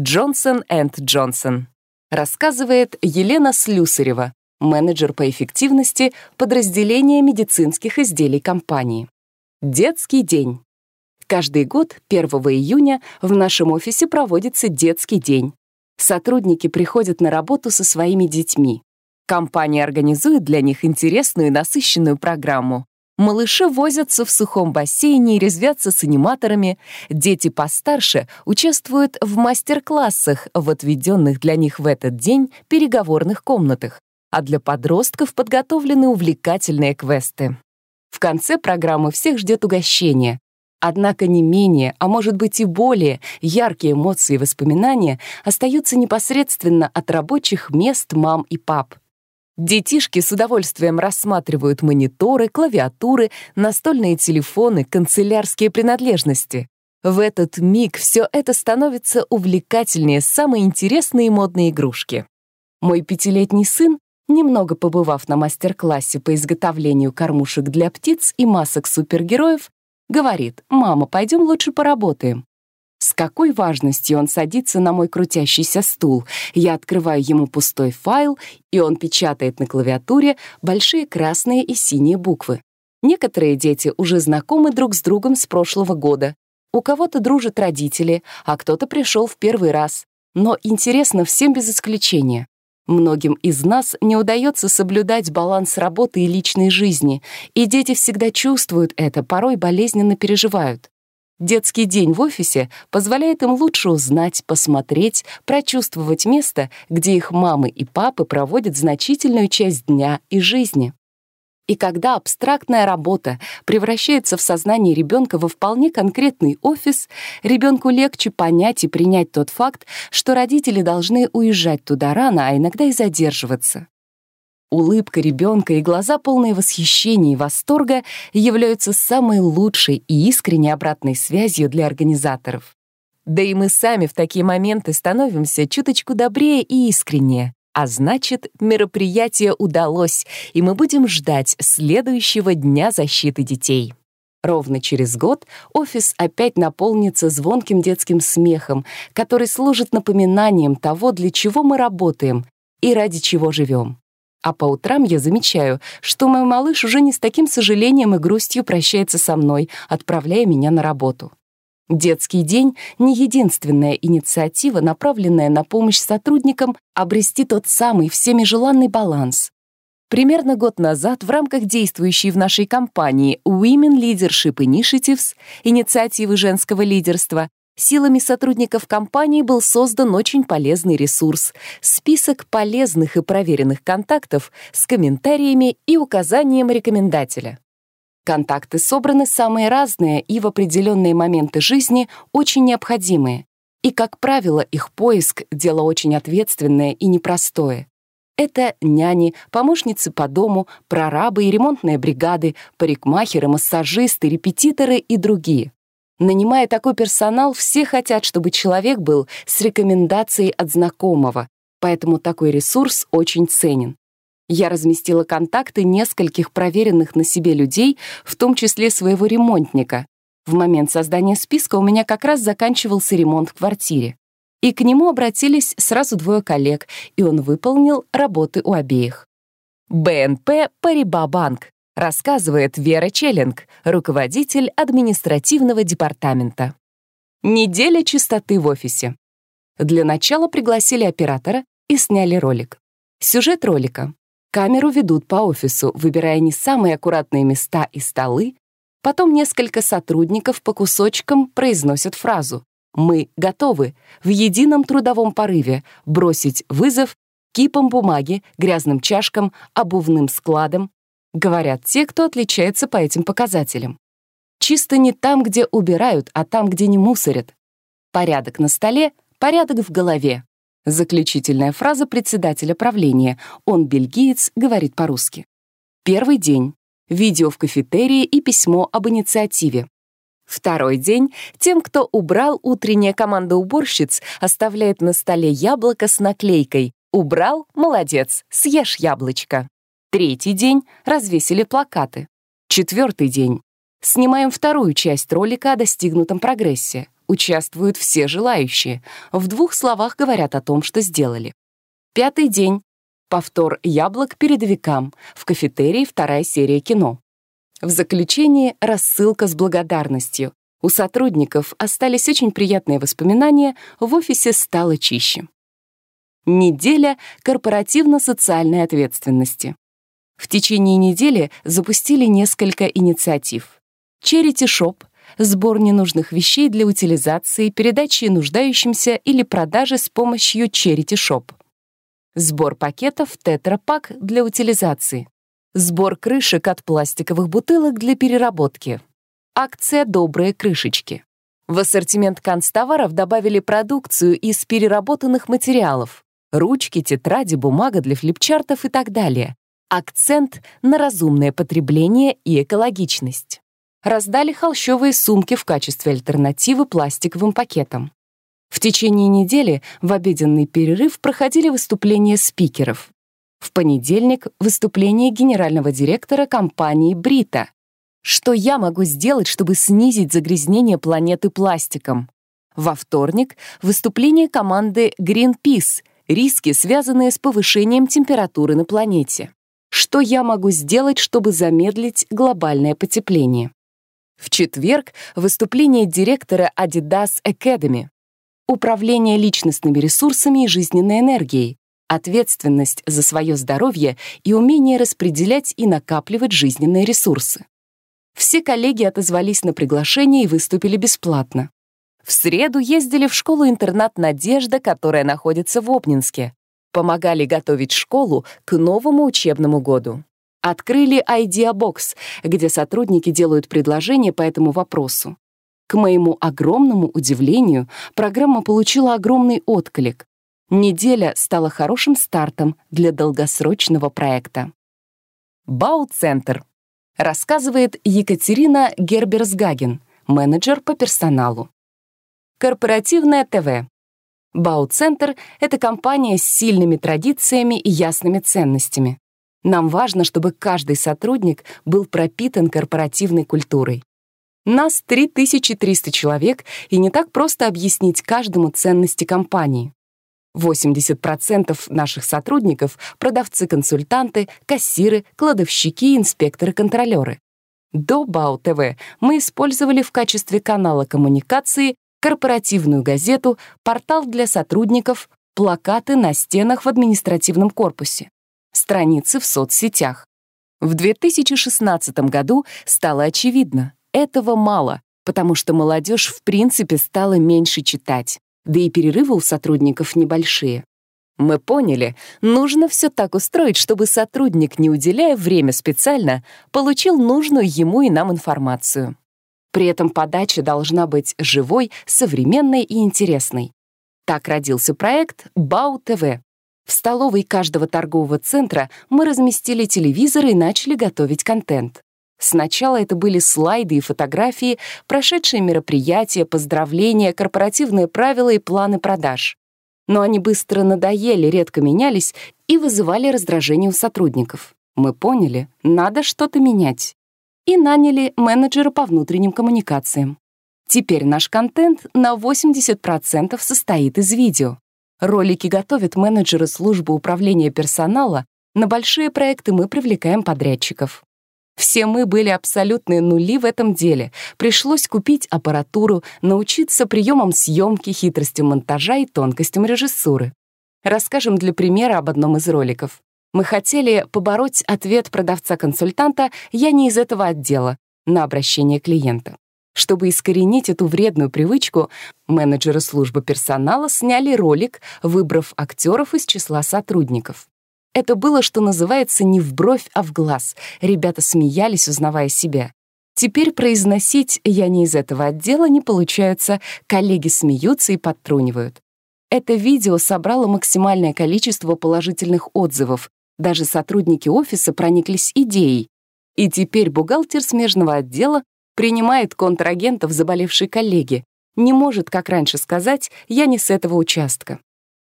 Джонсон энд Джонсон. Рассказывает Елена Слюсарева, менеджер по эффективности подразделения медицинских изделий компании. Детский день. Каждый год 1 июня в нашем офисе проводится детский день. Сотрудники приходят на работу со своими детьми. Компания организует для них интересную и насыщенную программу. Малыши возятся в сухом бассейне и резвятся с аниматорами. Дети постарше участвуют в мастер-классах в отведенных для них в этот день переговорных комнатах, а для подростков подготовлены увлекательные квесты. В конце программы всех ждет угощение. Однако не менее, а может быть и более, яркие эмоции и воспоминания остаются непосредственно от рабочих мест мам и пап. Детишки с удовольствием рассматривают мониторы, клавиатуры, настольные телефоны, канцелярские принадлежности. В этот миг все это становится увлекательнее самой интересной и модной игрушки. Мой пятилетний сын, немного побывав на мастер-классе по изготовлению кормушек для птиц и масок супергероев, говорит, «Мама, пойдем лучше поработаем». С какой важностью он садится на мой крутящийся стул. Я открываю ему пустой файл, и он печатает на клавиатуре большие красные и синие буквы. Некоторые дети уже знакомы друг с другом с прошлого года. У кого-то дружат родители, а кто-то пришел в первый раз. Но интересно всем без исключения. Многим из нас не удается соблюдать баланс работы и личной жизни, и дети всегда чувствуют это, порой болезненно переживают. Детский день в офисе позволяет им лучше узнать, посмотреть, прочувствовать место, где их мамы и папы проводят значительную часть дня и жизни. И когда абстрактная работа превращается в сознание ребенка во вполне конкретный офис, ребенку легче понять и принять тот факт, что родители должны уезжать туда рано, а иногда и задерживаться. Улыбка ребенка и глаза, полные восхищения и восторга, являются самой лучшей и искренней обратной связью для организаторов. Да и мы сами в такие моменты становимся чуточку добрее и искреннее. А значит, мероприятие удалось, и мы будем ждать следующего Дня защиты детей. Ровно через год офис опять наполнится звонким детским смехом, который служит напоминанием того, для чего мы работаем и ради чего живем. А по утрам я замечаю, что мой малыш уже не с таким сожалением и грустью прощается со мной, отправляя меня на работу. Детский день — не единственная инициатива, направленная на помощь сотрудникам обрести тот самый всеми желанный баланс. Примерно год назад в рамках действующей в нашей компании Women Leadership Initiatives, инициативы женского лидерства, Силами сотрудников компании был создан очень полезный ресурс — список полезных и проверенных контактов с комментариями и указанием рекомендателя. Контакты собраны самые разные и в определенные моменты жизни очень необходимые. И, как правило, их поиск — дело очень ответственное и непростое. Это няни, помощницы по дому, прорабы и ремонтные бригады, парикмахеры, массажисты, репетиторы и другие. Нанимая такой персонал, все хотят, чтобы человек был с рекомендацией от знакомого, поэтому такой ресурс очень ценен. Я разместила контакты нескольких проверенных на себе людей, в том числе своего ремонтника. В момент создания списка у меня как раз заканчивался ремонт в квартире. И к нему обратились сразу двое коллег, и он выполнил работы у обеих. БНП «Париба Банк» рассказывает Вера Челлинг, руководитель административного департамента. Неделя чистоты в офисе. Для начала пригласили оператора и сняли ролик. Сюжет ролика. Камеру ведут по офису, выбирая не самые аккуратные места и столы. Потом несколько сотрудников по кусочкам произносят фразу «Мы готовы» в едином трудовом порыве бросить вызов кипам бумаги, грязным чашкам, обувным складом, говорят те, кто отличается по этим показателям. Чисто не там, где убирают, а там, где не мусорят. Порядок на столе, порядок в голове. Заключительная фраза председателя правления. Он бельгиец, говорит по-русски. Первый день. Видео в кафетерии и письмо об инициативе. Второй день. Тем, кто убрал, утренняя команда уборщиц оставляет на столе яблоко с наклейкой «Убрал? Молодец! Съешь яблочко!» Третий день — развесили плакаты. Четвертый день. Снимаем вторую часть ролика о достигнутом прогрессе. участвуют все желающие. В двух словах говорят о том, что сделали. Пятый день. Повтор «Яблок передовикам» в кафетерии вторая серия кино. В заключении рассылка с благодарностью. У сотрудников остались очень приятные воспоминания, в офисе стало чище. Неделя корпоративно-социальной ответственности. В течение недели запустили несколько инициатив. Shop — сбор ненужных вещей для утилизации, передачи нуждающимся или продажи с помощью Shop. Сбор пакетов тетрапак для утилизации. Сбор крышек от пластиковых бутылок для переработки. Акция «Добрые крышечки». В ассортимент канцтоваров добавили продукцию из переработанных материалов. Ручки, тетради, бумага для флипчартов и так далее. Акцент на разумное потребление и экологичность. Раздали холщовые сумки в качестве альтернативы пластиковым пакетам. В течение недели в обеденный перерыв проходили выступления спикеров. В понедельник — выступление генерального директора компании «Брита», что я могу сделать, чтобы снизить загрязнение планеты пластиком? Во вторник — выступление команды Greenpeace, риски, связанные с повышением температуры на планете. Что я могу сделать, чтобы замедлить глобальное потепление? В четверг — выступление директора Adidas Academy. Управление личностными ресурсами и жизненной энергией, ответственность за свое здоровье и умение распределять и накапливать жизненные ресурсы. Все коллеги отозвались на приглашение и выступили бесплатно. В среду ездили в школу-интернат «Надежда», которая находится в Обнинске. Помогали готовить школу к новому учебному году. Открыли Idea где сотрудники делают предложения по этому вопросу. К моему огромному удивлению, программа получила огромный отклик. Неделя стала хорошим стартом для долгосрочного проекта. Бау-центр рассказывает Екатерина Герберсгаген, менеджер по персоналу. Корпоративное ТВ. Бау-центр — это компания с сильными традициями и ясными ценностями. Нам важно, чтобы каждый сотрудник был пропитан корпоративной культурой. Нас 3300 человек, и не так просто объяснить каждому ценности компании. 80% наших сотрудников — продавцы-консультанты, кассиры, кладовщики, инспекторы-контролеры. До БАУ-ТВ мы использовали в качестве канала коммуникации корпоративную газету, портал для сотрудников, плакаты на стенах в административном корпусе, страницы в соцсетях. В 2016 году стало очевидно, этого мало, потому что молодежь в принципе стала меньше читать да и перерывы у сотрудников небольшие. Мы поняли, нужно все так устроить, чтобы сотрудник, не уделяя время специально, получил нужную ему и нам информацию. При этом подача должна быть живой, современной и интересной. Так родился проект БАУ-ТВ. В столовой каждого торгового центра мы разместили телевизоры и начали готовить контент. Сначала это были слайды и фотографии, прошедшие мероприятия, поздравления, корпоративные правила и планы продаж. Но они быстро надоели, редко менялись и вызывали раздражение у сотрудников. Мы поняли, надо что-то менять. И наняли менеджера по внутренним коммуникациям. Теперь наш контент на 80% состоит из видео. Ролики готовят менеджеры службы управления персонала, на большие проекты мы привлекаем подрядчиков. Все мы были абсолютные нули в этом деле. Пришлось купить аппаратуру, научиться приемам съемки, хитростям монтажа и тонкостям режиссуры. Расскажем для примера об одном из роликов. Мы хотели побороть ответ продавца-консультанта «я не из этого отдела» на обращение клиента. Чтобы искоренить эту вредную привычку, менеджеры службы персонала сняли ролик, выбрав актеров из числа сотрудников. Это было, что называется, не в бровь, а в глаз. Ребята смеялись, узнавая себя. Теперь произносить «я не из этого отдела» не получается, коллеги смеются и подтрунивают. Это видео собрало максимальное количество положительных отзывов. Даже сотрудники офиса прониклись идеей. И теперь бухгалтер смежного отдела принимает контрагентов заболевшей коллеги. Не может, как раньше сказать, «я не с этого участка».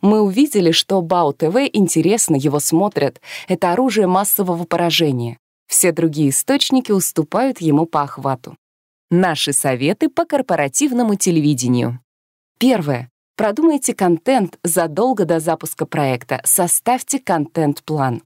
Мы увидели, что Бау-ТВ интересно, его смотрят. Это оружие массового поражения. Все другие источники уступают ему по охвату. Наши советы по корпоративному телевидению. Первое. Продумайте контент задолго до запуска проекта. Составьте контент-план.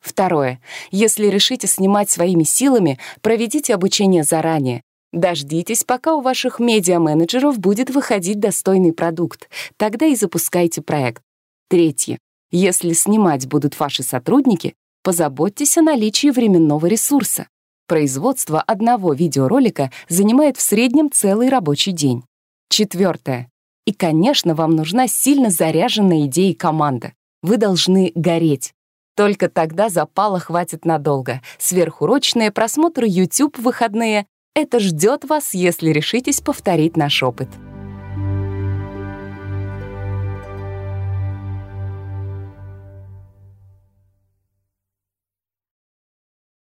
Второе. Если решите снимать своими силами, проведите обучение заранее. Дождитесь, пока у ваших медиа-менеджеров будет выходить достойный продукт. Тогда и запускайте проект. Третье. Если снимать будут ваши сотрудники, позаботьтесь о наличии временного ресурса. Производство одного видеоролика занимает в среднем целый рабочий день. Четвертое. И, конечно, вам нужна сильно заряженная идеей команда. Вы должны гореть. Только тогда запала хватит надолго. Сверхурочные просмотры YouTube в выходные — это ждет вас, если решитесь повторить наш опыт.